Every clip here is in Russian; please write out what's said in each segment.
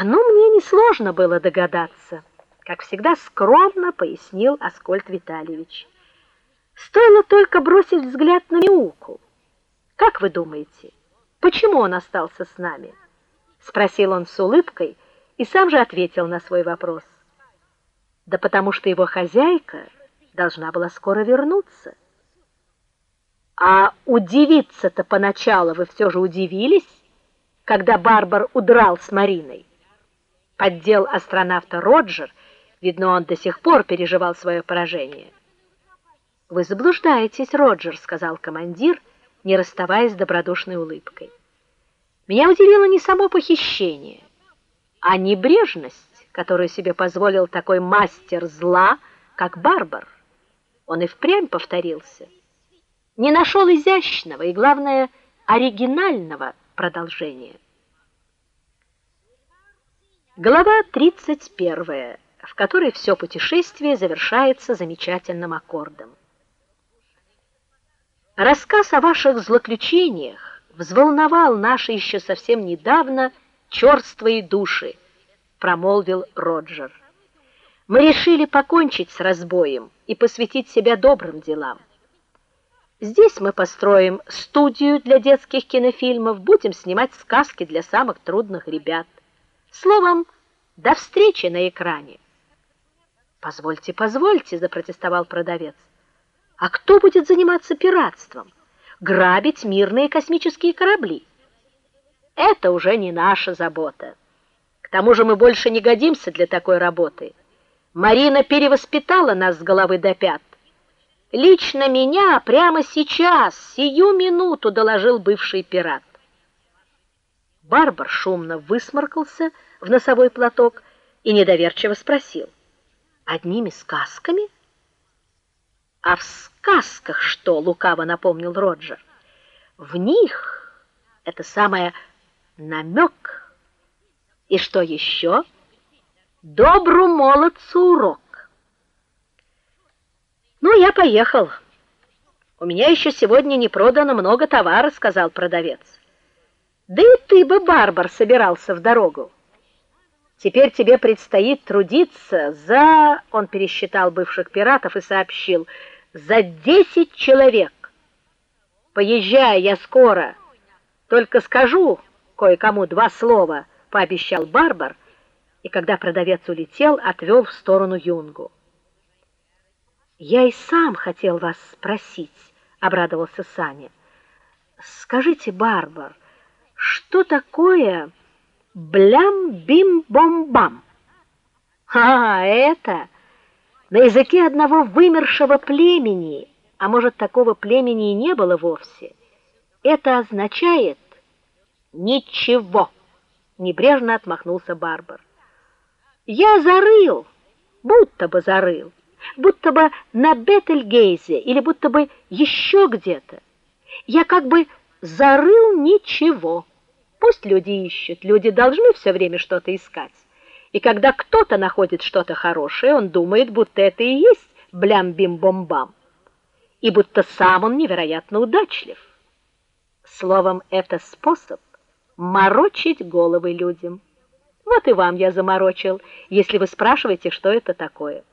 Ну, мне несложно было догадаться, как всегда скромно пояснил Аскольд Витальевич. Стоило только бросить взгляд на Мяуку. Как вы думаете, почему он остался с нами? спросил он с улыбкой и сам же ответил на свой вопрос. Да потому что его хозяйка должна была скоро вернуться. А удивиться-то поначалу вы все же удивились, когда Барбар удрал с Мариной. Поддел астронавта Роджер, видно, он до сих пор переживал свое поражение. Вы заблуждаетесь, Роджер, сказал командир, не расставаясь с добродушной улыбкой. Меня удивило не само похищение, а небрежность, которую себе позволил такой мастер зла, как Барбар. Он и впрямь повторился. Не нашел изящного и, главное, оригинального продолжения. Глава 31, в которой все путешествие завершается замечательным аккордом. Рассказ о ваших злоключениях взволновал наши еще совсем недавно черствые души, промолвил Роджер. Мы решили покончить с разбоем и посвятить себя добрым делам. Здесь мы построим студию для детских кинофильмов, будем снимать сказки для самых трудных ребят. Словом, до встречи на экране. Позвольте, позвольте, запротестовал продавец. А кто будет заниматься пиратством? Грабить мирные космические корабли? Это уже не наша забота. К тому же мы больше не годимся для такой работы. Марина перевоспитала нас с головы до пят. Лично меня прямо сейчас, сию минуту доложил бывший пират. Барбар шумно высморкался в носовой платок и недоверчиво спросил: "Одними сказками?" "А в сказках что?" лукаво напомнил Роджер. "В них это самое намек. И что еще? Добру молодцу урок. Ну, я поехал. У меня еще сегодня не продано много товара, сказал продавец. Да и ты бы, Барбар, собирался в дорогу. Теперь тебе предстоит трудиться за, он пересчитал бывших пиратов и сообщил, за десять человек. Поезжай я скоро. Только скажу кое-кому два слова, пообещал Барбар, и когда продавец улетел, отвел в сторону Юнгу. Я и сам хотел вас спросить, обрадовался Саня. Скажите, Барбар, что такое блям-бим-бом-бам. А, это на языке одного вымершего племени, а может, такого племени и не было вовсе. Это означает ничего. Небрежно отмахнулся Барбар. Я зарыл, будто бы зарыл, будто бы на Бетельгейзе или будто бы еще где-то. Я как бы зарыл ничего. Пусть люди ищут, люди должны все время что-то искать. И когда кто-то находит что-то хорошее, он думает, будто это и есть блям-бим-бом-бам. И будто сам он невероятно удачлив. Словом, это способ морочить головы людям. Вот и вам я заморочил, если вы спрашиваете, что это такое.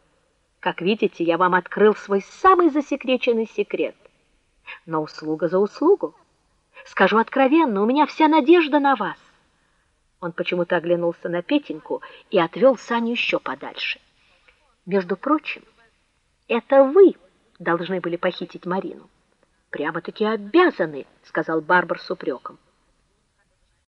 Как видите, я вам открыл свой самый засекреченный секрет. Но услуга за услугу. Скажу откровенно, у меня вся надежда на вас. Он почему-то оглянулся на Петеньку и отвел Саню еще подальше. Между прочим, это вы должны были похитить Марину. Прямо-таки обязаны, сказал Барбар с упреком.